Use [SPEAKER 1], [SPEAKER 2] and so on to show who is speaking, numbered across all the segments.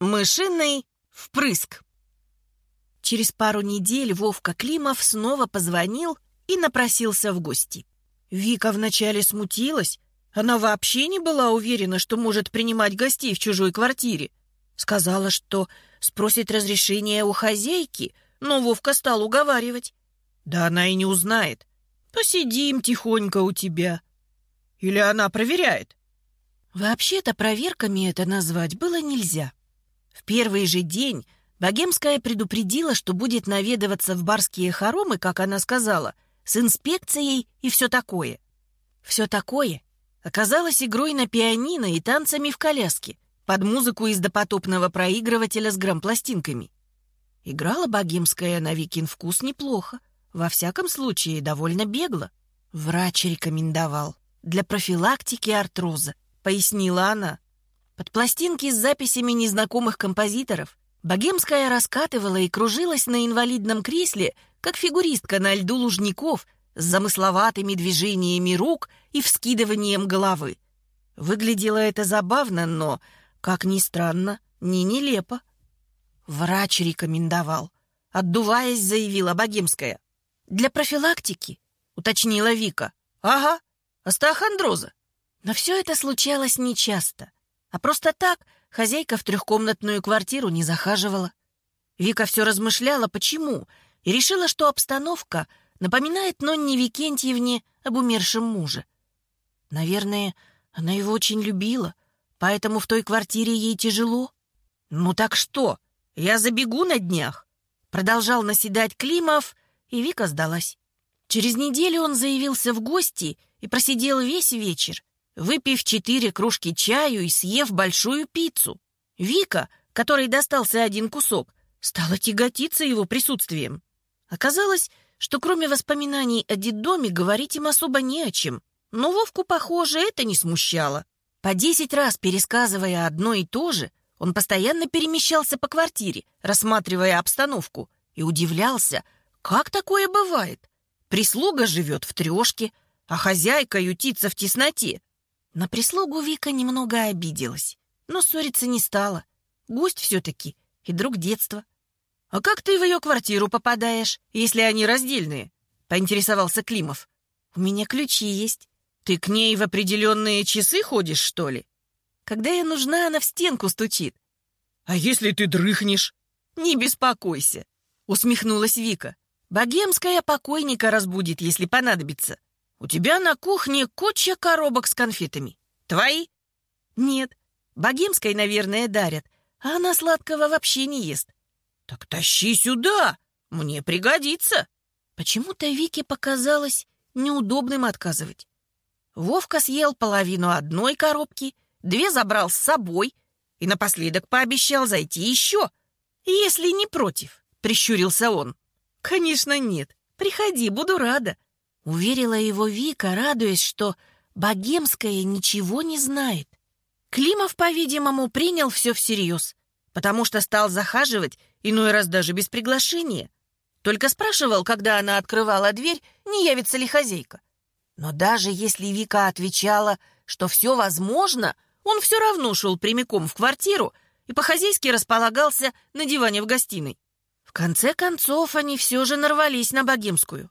[SPEAKER 1] Мышиный впрыск. Через пару недель Вовка Климов снова позвонил и напросился в гости. Вика вначале смутилась. Она вообще не была уверена, что может принимать гостей в чужой квартире. Сказала, что спросит разрешения у хозяйки, но Вовка стал уговаривать. Да она и не узнает. Посидим тихонько у тебя. Или она проверяет? Вообще-то проверками это назвать было нельзя. В первый же день Богемская предупредила, что будет наведываться в барские хоромы, как она сказала, с инспекцией и все такое. Все такое оказалось игрой на пианино и танцами в коляске под музыку из допотопного проигрывателя с грампластинками. Играла Богемская на Викин вкус неплохо, во всяком случае довольно бегло. Врач рекомендовал для профилактики артроза, пояснила она. Под пластинки с записями незнакомых композиторов Богемская раскатывала и кружилась на инвалидном кресле, как фигуристка на льду лужников с замысловатыми движениями рук и вскидыванием головы. Выглядело это забавно, но, как ни странно, не нелепо. Врач рекомендовал. Отдуваясь, заявила Богемская. «Для профилактики», — уточнила Вика. «Ага, остеохондроза». Но все это случалось нечасто. А просто так хозяйка в трехкомнатную квартиру не захаживала. Вика все размышляла, почему, и решила, что обстановка напоминает Нонне Викентьевне об умершем муже. Наверное, она его очень любила, поэтому в той квартире ей тяжело. «Ну так что, я забегу на днях?» Продолжал наседать Климов, и Вика сдалась. Через неделю он заявился в гости и просидел весь вечер, выпив четыре кружки чаю и съев большую пиццу. Вика, которой достался один кусок, стала тяготиться его присутствием. Оказалось, что кроме воспоминаний о детдоме говорить им особо не о чем. Но Вовку, похоже, это не смущало. По десять раз пересказывая одно и то же, он постоянно перемещался по квартире, рассматривая обстановку, и удивлялся, как такое бывает. Прислуга живет в трешке, а хозяйка ютится в тесноте. На прислугу Вика немного обиделась, но ссориться не стала. Гость все-таки и друг детства. «А как ты в ее квартиру попадаешь, если они раздельные?» — поинтересовался Климов. «У меня ключи есть. Ты к ней в определенные часы ходишь, что ли?» «Когда я нужна, она в стенку стучит». «А если ты дрыхнешь?» «Не беспокойся», — усмехнулась Вика. «Богемская покойника разбудит, если понадобится. У тебя на кухне куча коробок с конфетами. Твои? Нет. Богемской, наверное, дарят, а она сладкого вообще не ест. Так тащи сюда, мне пригодится. Почему-то Вике показалось неудобным отказывать. Вовка съел половину одной коробки, две забрал с собой и напоследок пообещал зайти еще. «Если не против», — прищурился он. «Конечно нет. Приходи, буду рада. Уверила его Вика, радуясь, что Богемская ничего не знает. Климов, по-видимому, принял все всерьез, потому что стал захаживать, иной раз даже без приглашения. Только спрашивал, когда она открывала дверь, не явится ли хозяйка. Но даже если Вика отвечала, что все возможно, он все равно шел прямиком в квартиру и по-хозяйски располагался на диване в гостиной. В конце концов, они все же нарвались на богемскую.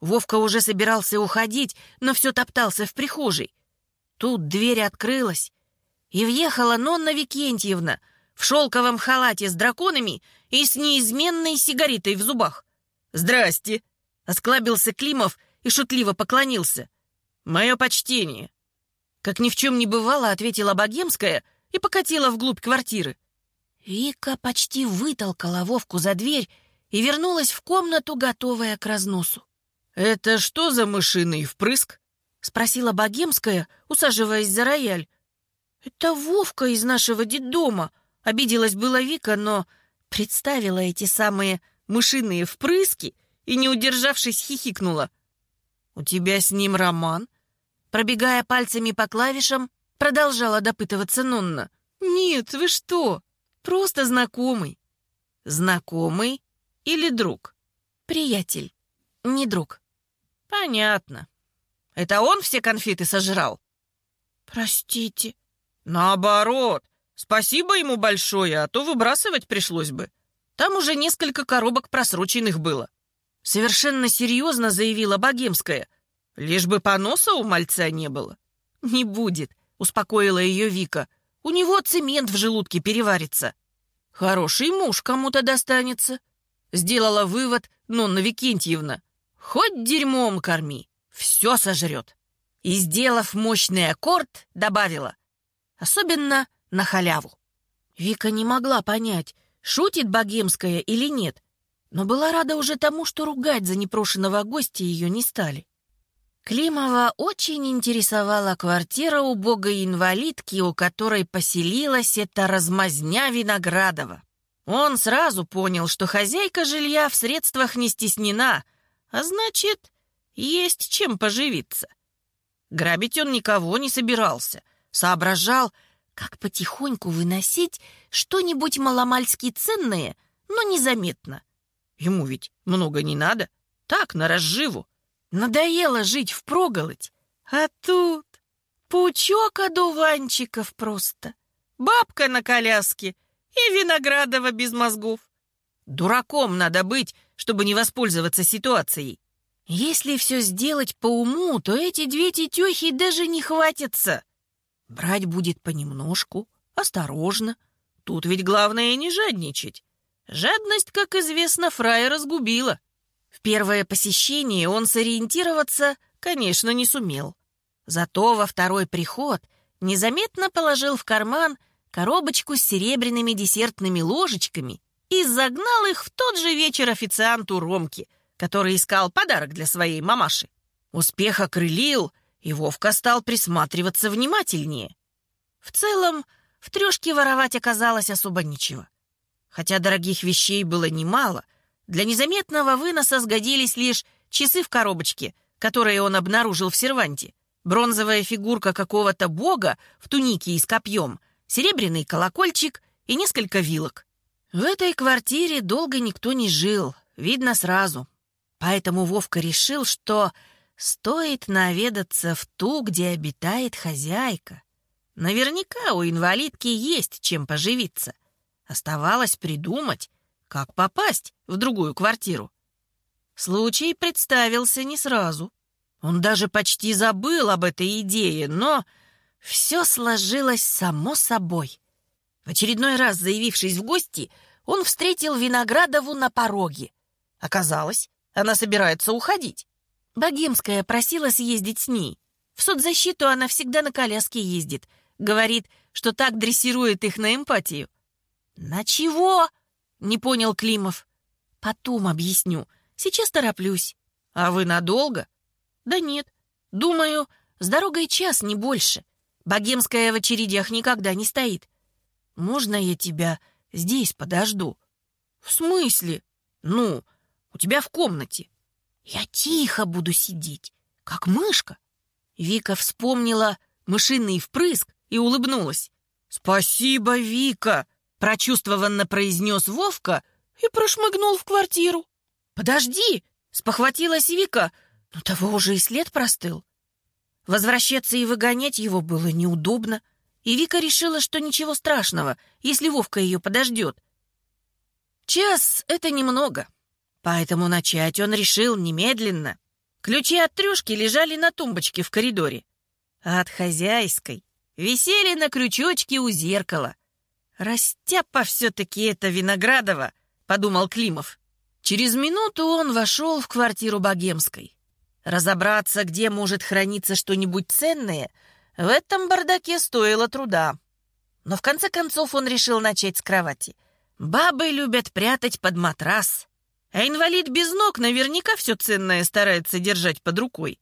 [SPEAKER 1] Вовка уже собирался уходить, но все топтался в прихожей. Тут дверь открылась, и въехала Нонна Викентьевна в шелковом халате с драконами и с неизменной сигаретой в зубах. «Здрасте!» — осклабился Климов и шутливо поклонился. «Мое почтение!» Как ни в чем не бывало, ответила Богемская и покатила вглубь квартиры. Вика почти вытолкала Вовку за дверь и вернулась в комнату, готовая к разносу. «Это что за мышиный впрыск?» — спросила Богемская, усаживаясь за рояль. «Это Вовка из нашего детдома», — обиделась была Вика, но представила эти самые мышиные впрыски и, не удержавшись, хихикнула. «У тебя с ним роман?» Пробегая пальцами по клавишам, продолжала допытываться Нонна. «Нет, вы что? Просто знакомый». «Знакомый или друг?» «Приятель, не друг». Понятно. Это он все конфеты сожрал? Простите. Наоборот, Спасибо ему большое, а то выбрасывать пришлось бы. Там уже несколько коробок просроченных было. Совершенно серьезно заявила Богемская. Лишь бы поноса у мальца не было. Не будет, успокоила ее Вика. У него цемент в желудке переварится. Хороший муж кому-то достанется. Сделала вывод Нонна Викентьевна. Хоть дерьмом корми, все сожрет. И, сделав мощный аккорд, добавила. Особенно на халяву. Вика не могла понять, шутит богемская или нет, но была рада уже тому, что ругать за непрошенного гостя ее не стали. Климова очень интересовала квартира убогой инвалидки, у которой поселилась эта размазня Виноградова. Он сразу понял, что хозяйка жилья в средствах не стеснена, а значит, есть чем поживиться. Грабить он никого не собирался, соображал, как потихоньку выносить что-нибудь маломальски ценное, но незаметно. Ему ведь много не надо, так, на разживу. Надоело жить впроголодь, а тут пучок одуванчиков просто, бабка на коляске и Виноградова без мозгов. Дураком надо быть, чтобы не воспользоваться ситуацией. Если все сделать по уму, то эти две тетехи даже не хватятся. Брать будет понемножку, осторожно. Тут ведь главное не жадничать. Жадность, как известно, фрая разгубила. В первое посещение он сориентироваться, конечно, не сумел. Зато во второй приход незаметно положил в карман коробочку с серебряными десертными ложечками и загнал их в тот же вечер официанту Ромке, который искал подарок для своей мамаши. Успех окрылил, и Вовка стал присматриваться внимательнее. В целом, в трешке воровать оказалось особо ничего. Хотя дорогих вещей было немало, для незаметного выноса сгодились лишь часы в коробочке, которые он обнаружил в серванте, бронзовая фигурка какого-то бога в тунике и с копьем, серебряный колокольчик и несколько вилок. В этой квартире долго никто не жил, видно сразу. Поэтому Вовка решил, что Стоит наведаться в ту, где обитает хозяйка. Наверняка у инвалидки есть чем поживиться. Оставалось придумать, как попасть в другую квартиру. Случай представился не сразу. Он даже почти забыл об этой идее, но все сложилось само собой. В очередной раз заявившись в гости, он встретил Виноградову на пороге. Оказалось, она собирается уходить. Богемская просила съездить с ней. В соцзащиту она всегда на коляске ездит. Говорит, что так дрессирует их на эмпатию. «На чего?» — не понял Климов. «Потом объясню. Сейчас тороплюсь». «А вы надолго?» «Да нет. Думаю, с дорогой час, не больше. Богемская в очередях никогда не стоит. Можно я тебя здесь подожду?» «В смысле?» «Ну, у тебя в комнате. Я тихо буду сидеть, как мышка. Вика вспомнила мышиный впрыск и улыбнулась. «Спасибо, Вика!» — прочувствованно произнес Вовка и прошмыгнул в квартиру. «Подожди!» — спохватилась Вика, но того уже и след простыл. Возвращаться и выгонять его было неудобно, и Вика решила, что ничего страшного, если Вовка ее подождет. Час — это немного. Поэтому начать он решил немедленно. Ключи от трюшки лежали на тумбочке в коридоре. А от хозяйской висели на крючочке у зеркала. «Растяпа все-таки это Виноградова», — подумал Климов. Через минуту он вошел в квартиру Богемской. Разобраться, где может храниться что-нибудь ценное, в этом бардаке стоило труда. Но в конце концов он решил начать с кровати. Бабы любят прятать под матрас а инвалид без ног наверняка все ценное старается держать под рукой.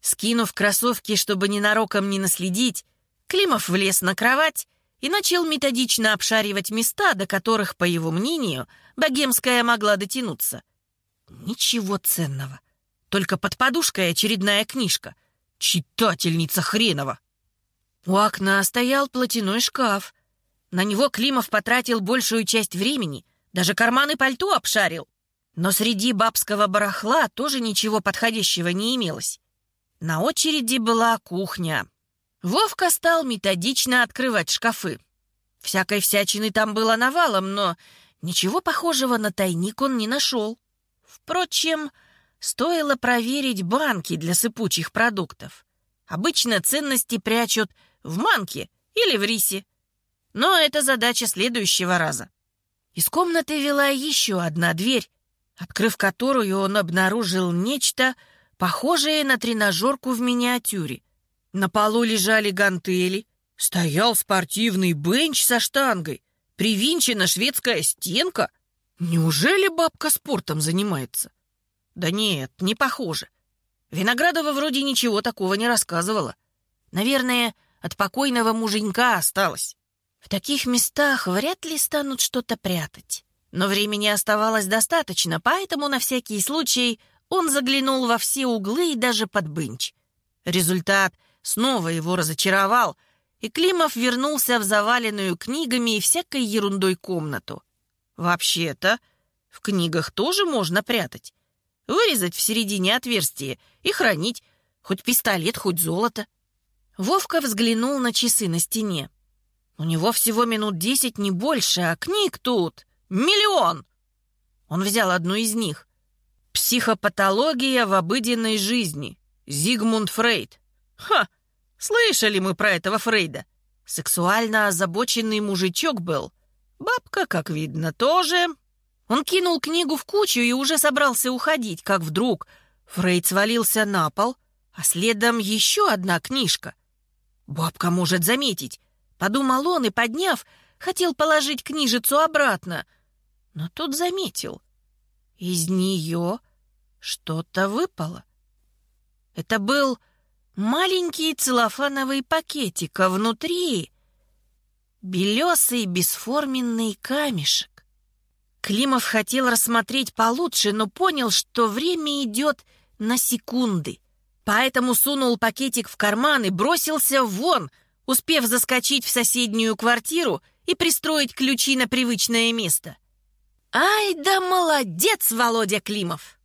[SPEAKER 1] Скинув кроссовки, чтобы ненароком не наследить, Климов влез на кровать и начал методично обшаривать места, до которых, по его мнению, богемская могла дотянуться. Ничего ценного. Только под подушкой очередная книжка. Читательница хренова. У окна стоял платяной шкаф. На него Климов потратил большую часть времени, даже карманы пальто обшарил. Но среди бабского барахла тоже ничего подходящего не имелось. На очереди была кухня. Вовка стал методично открывать шкафы. Всякой всячины там было навалом, но ничего похожего на тайник он не нашел. Впрочем, стоило проверить банки для сыпучих продуктов. Обычно ценности прячут в манке или в рисе. Но это задача следующего раза. Из комнаты вела еще одна дверь, открыв которую он обнаружил нечто, похожее на тренажерку в миниатюре. На полу лежали гантели, стоял спортивный бенч со штангой, привинчена шведская стенка. Неужели бабка спортом занимается? Да нет, не похоже. Виноградова вроде ничего такого не рассказывала. Наверное, от покойного муженька осталось. В таких местах вряд ли станут что-то прятать. Но времени оставалось достаточно, поэтому на всякий случай он заглянул во все углы и даже под бынч. Результат снова его разочаровал, и Климов вернулся в заваленную книгами и всякой ерундой комнату. Вообще-то, в книгах тоже можно прятать. Вырезать в середине отверстие и хранить хоть пистолет, хоть золото. Вовка взглянул на часы на стене. У него всего минут десять, не больше, а книг тут миллион. Он взял одну из них. «Психопатология в обыденной жизни». Зигмунд Фрейд. Ха! Слышали мы про этого Фрейда. Сексуально озабоченный мужичок был. Бабка, как видно, тоже. Он кинул книгу в кучу и уже собрался уходить, как вдруг Фрейд свалился на пол, а следом еще одна книжка. Бабка может заметить. Подумал он и, подняв, хотел положить книжицу обратно. Но тут заметил. Из нее что-то выпало. Это был маленький целлофановый пакетик, а внутри белесый бесформенный камешек. Климов хотел рассмотреть получше, но понял, что время идет на секунды. Поэтому сунул пакетик в карман и бросился вон, успев заскочить в соседнюю квартиру и пристроить ключи на привычное место. «Ай да молодец, Володя Климов!»